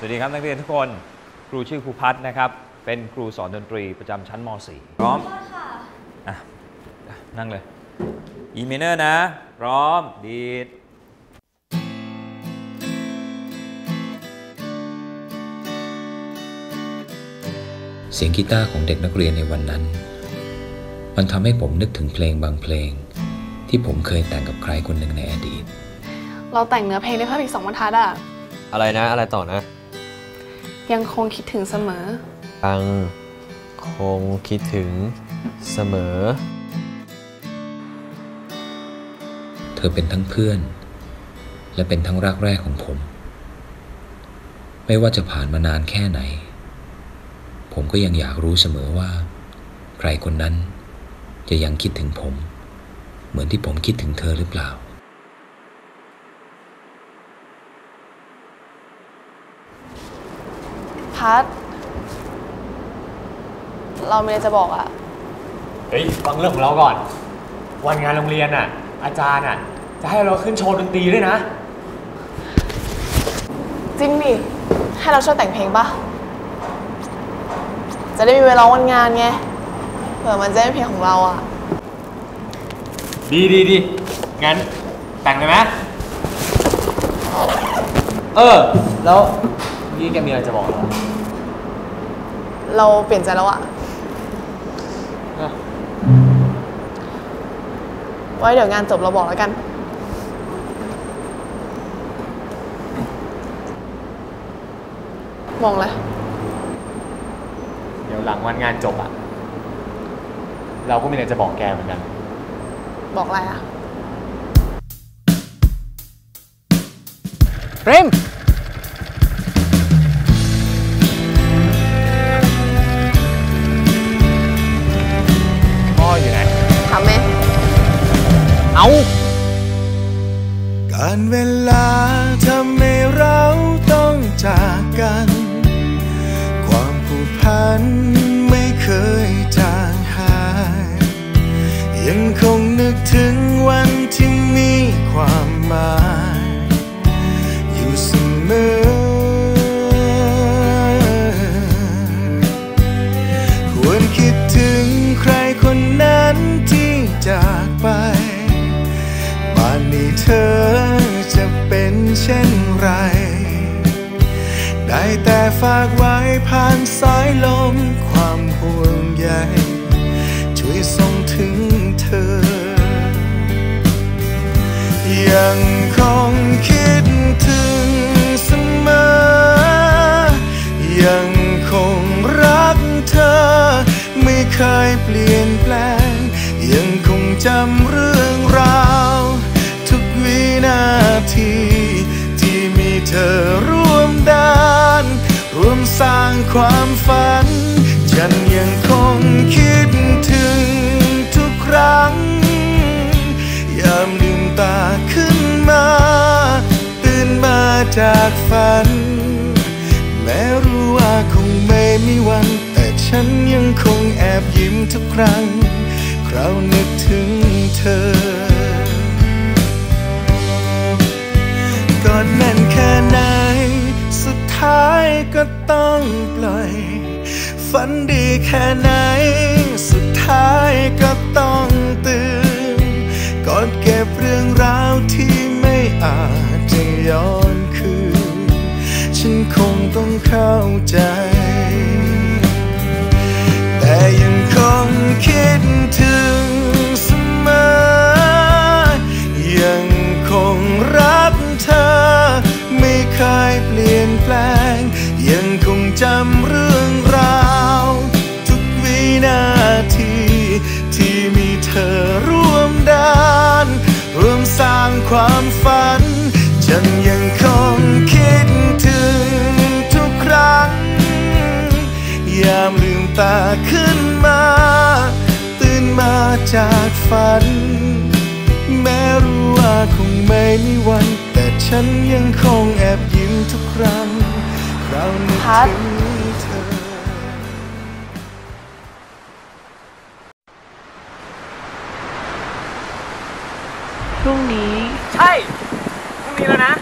สวัสดีครับนักเรียนทุกคน ครูชื่อครูพัฒนะครับ เป็นครูสอนดนตรีประจำชั้นม .4 พร้อมค่ะนั่งเลย E minor นะ พร้อม ดีดเสียงกีตาร์ของเด็กนักเรียนในวันนั้น มันทำให้ผมนึกถึงเพลงบางเพลง ที่ผมเคยแต่งกับใครคนหนึ่งในอดีต เราแต่งเนื้อเพลงได้เพิ่มอีกสองบรรทัดอะอะไรนะ อะไรต่อนะ ยังคงคิดถึงเสมอ ยังคงคิดถึงเสมอ เธอเป็นทั้งเพื่อน และเป็นทั้งรักแรกของผม ไม่ว่าจะผ่านมานานแค่ไหน ผมก็ยังอยากรู้เสมอว่า ใครคนนั้นจะยังคิดถึงผม เหมือนที่ผมคิดถึงเธอหรือเปล่า พัทเราไม่ได้จะบอกอะเฮ้ยฟังเรื่องของเราก่อน วันงานโรงเรียนอะ อาจารย์อะ จะให้เราขึ้นโชว์ดนตรีด้วยนะ จริงดิให้เราช่วยแต่งเพลงปะจะได้มีเวลาวันงานไงเผื่อมันจะเป็นเพลงของเราอะดีดีดีงั้นแต่งเลยไหมเออ แล้ว พี่แกมีอะไรจะบอกเราเราเปลี่ยนใจแล้วอะไว้เดี๋ยวงานจบเราบอกแล้วกัน มองเลยเดี๋ยวหลังวันงานจบอะเราก็มีอะไรจะบอกแกเหมือนกัน บอกอะไรอะเฟรม เอา การเวลาทำให้เราต้องจากกัน ได้แต่ฝากไว้ผ่านสายลมความห่วงใยช่วยส่งถึงเธอ ยังคงคิดถึงเสมอ ยังคงรักเธอ ไม่เคยเปลี่ยนแปลง ยังคงจำเรื่องราว ทุกวินาที เธอร่วมดานร่วมสร้างความฝัน ฉันยังคงคิดถึงทุกครั้ง ยามลืมตาขึ้นมา ตื่นมาจากฝัน แม้รู้ว่าคงไม่มีวัน แต่ฉันยังคงแอบยิ้มทุกครั้ง คราวนึกถึงเธอ ฝันดีแค่ไหน สุดท้ายก็ต้องตื่นก่อนเก็บเรื่องราวที่ไม่อาจจะย้อนคืน ฉันคงต้องเข้าใจ แต่ยังคงคิดถึงเสมอ ยังคงรักเธอ ไม่เคยเปลี่ยนแปลง ยังคงจำเรื่อง ขึ้นมา ตื่นมาจากฝัน แม้รู้ว่าคงไม่มีวัน แต่ฉันยังคงแอบยิ้มทุกครั้งเรานึกถึงเธอ พรุ่งนี้ ใช่พรุ่งนี้แล้วนะ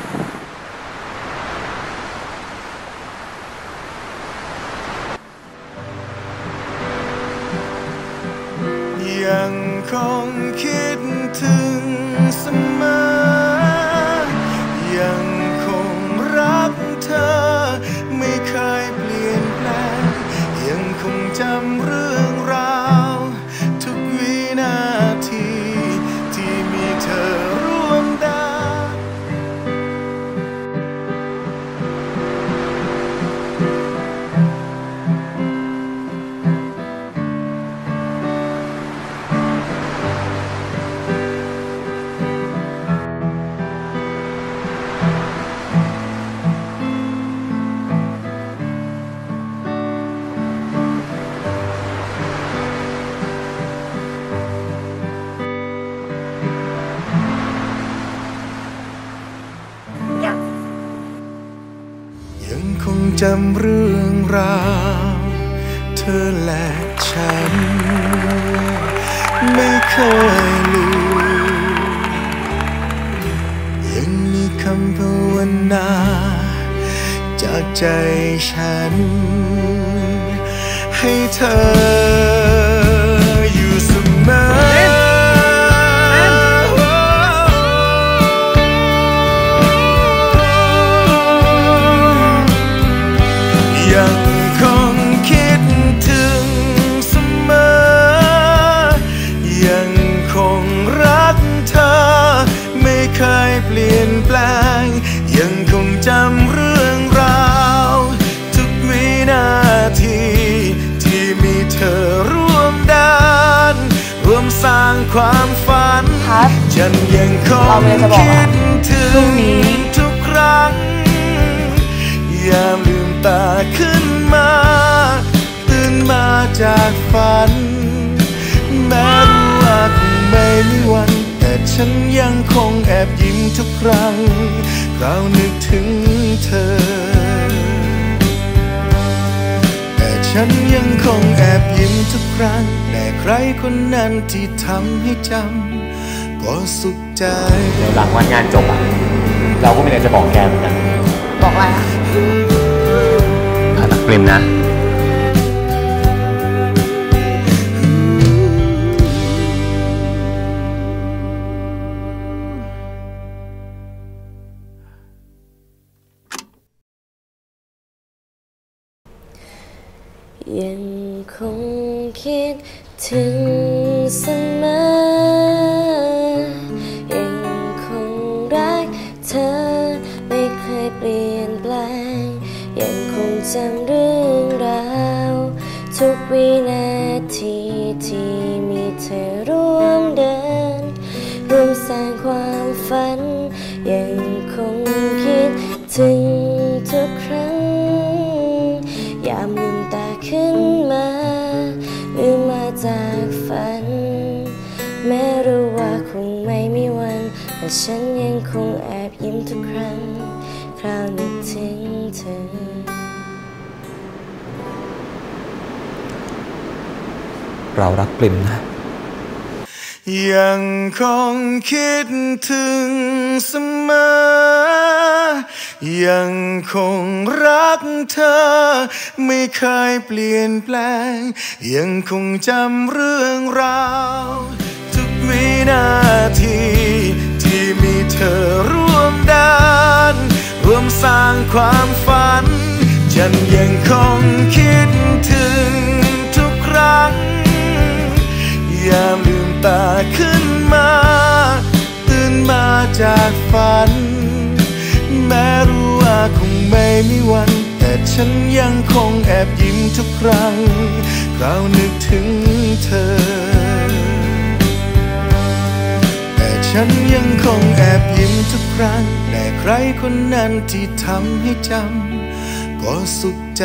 จำเรื่องราวเธอและฉัน ไม่เคยลืมยังมีคำภาวนาจากใจฉัน ให้เธอ ความฝัน พัด ฉันยังคเรางมีอะไรจะบอกคิอะดถึพรุ่งงนี้ ทุกครั้ง ยามลืมตาขึ้นมา ตื่นมาจากฝัน แม้รู้ว่าคงไม่มีวัน แต่ฉันยังคงแอบยิ้มทุกครั้งเรานึกถึงเธอแต่ ฉันยังคงแอบยิ้มทุกครั้ง แต่ใครคนนั้นที่ทำให้จำก็สุขใจ เดี๋ยวหลังวันงานจบอะเราก็มีอะไรจะบอกแกเหมือนกันบอกอะไรอะผ่าตัดปริมนะ ยังคงคิดถึงเสมอ ยังคงรักเธอไม่เคยเปลี่ยนแปลง ยังคงจำเรื่องราว ทุกวินา เรารักปริมนะยังคงคิดถึงเสมอ ยังคงรักเธอ ไม่เคยเปลี่ยนแปลง ยังคงจำเรื่องราว ทุกวินาที ที่มีเธอร่วมดานร่วมสร้างความฝัน ฉันยังคงคิดถึง ยามลืมตาขึ้นมา ตื่นมาจากฝัน แม้รู้ว่าคงไม่มีวัน แต่ฉันยังคงแอบยิ้มทุกครั้งเรานึกถึงเธอ แต่ฉันยังคงแอบยิ้มทุกครั้ง แต่ใครคนนั้นที่ทำให้จำก็สุขใจ